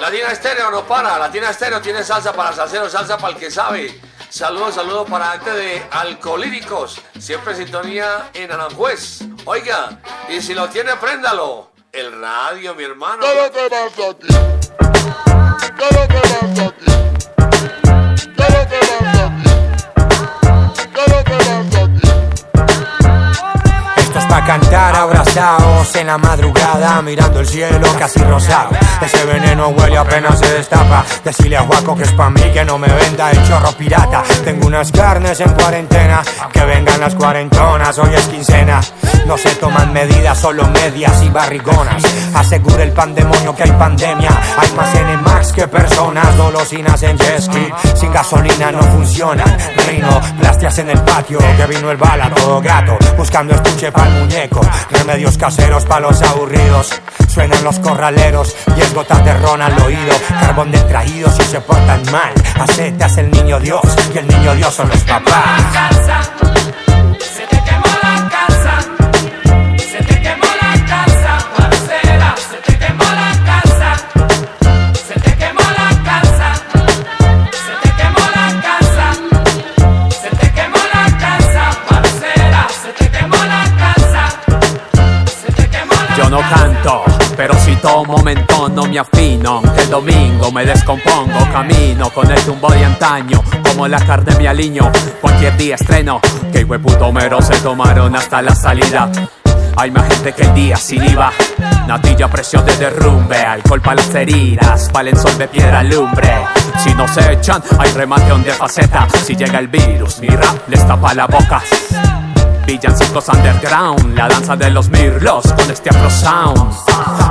Latina Estéreo no para, Latina Estéreo tiene salsa para salsero, salsa para el que sabe. Saludos, saludos para gente de Alcolíricos, siempre sintonía en Aranjuez. Oiga, y si lo tiene, préndalo. El radio, mi hermano. ¿Qué cantar abrazados en la madrugada mirando el cielo casi rosado. Ese veneno huele apenas se destapa. Decirle a Juaco que es pa' mí que no me venda el chorro pirata. Tengo unas carnes en cuarentena, que vengan las cuarentonas, hoy es quincena. No se toman medidas, solo medias y barrigonas. Asegura el pandemonio que hay pandemia. Hay más N-Max que personas, dolosinas en jet. Sin gasolina no funcionan. Rino, plastias en el patio, que vino el bala, todo gato. Buscando estuche para el muñeco. Remedios caseros para los aburridos. Suenan los corraleros es gotas de ron al oído. Carbón de traídos si se portan mal. Acetas el niño Dios y el niño Dios son los papás. Pero si tomo mentón no me afino. Que el domingo me descompongo, camino con el tumbo de antaño. Como la carne me aliño, cualquier día estreno. Que puto mero se tomaron hasta la salida. Hay más gente que el día sin IVA. Natilla, presión de derrumbe, alcohol para las heridas, pa'l sol de piedra lumbre. Si no se echan, hay remate de faceta. Si llega el virus, mi rap les tapa la boca. Villancicos underground, la danza de los mirlos con este afro sound.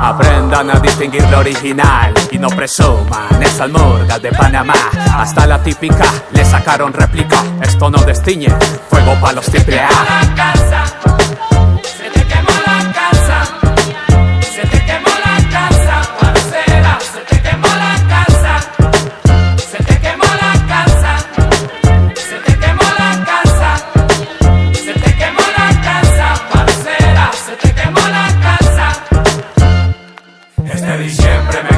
Aprendan a distinguir lo original y no presuman esas murgas de Panamá. Hasta la típica le sacaron réplica. Esto no destiñe, fuego para los triple A. diciembre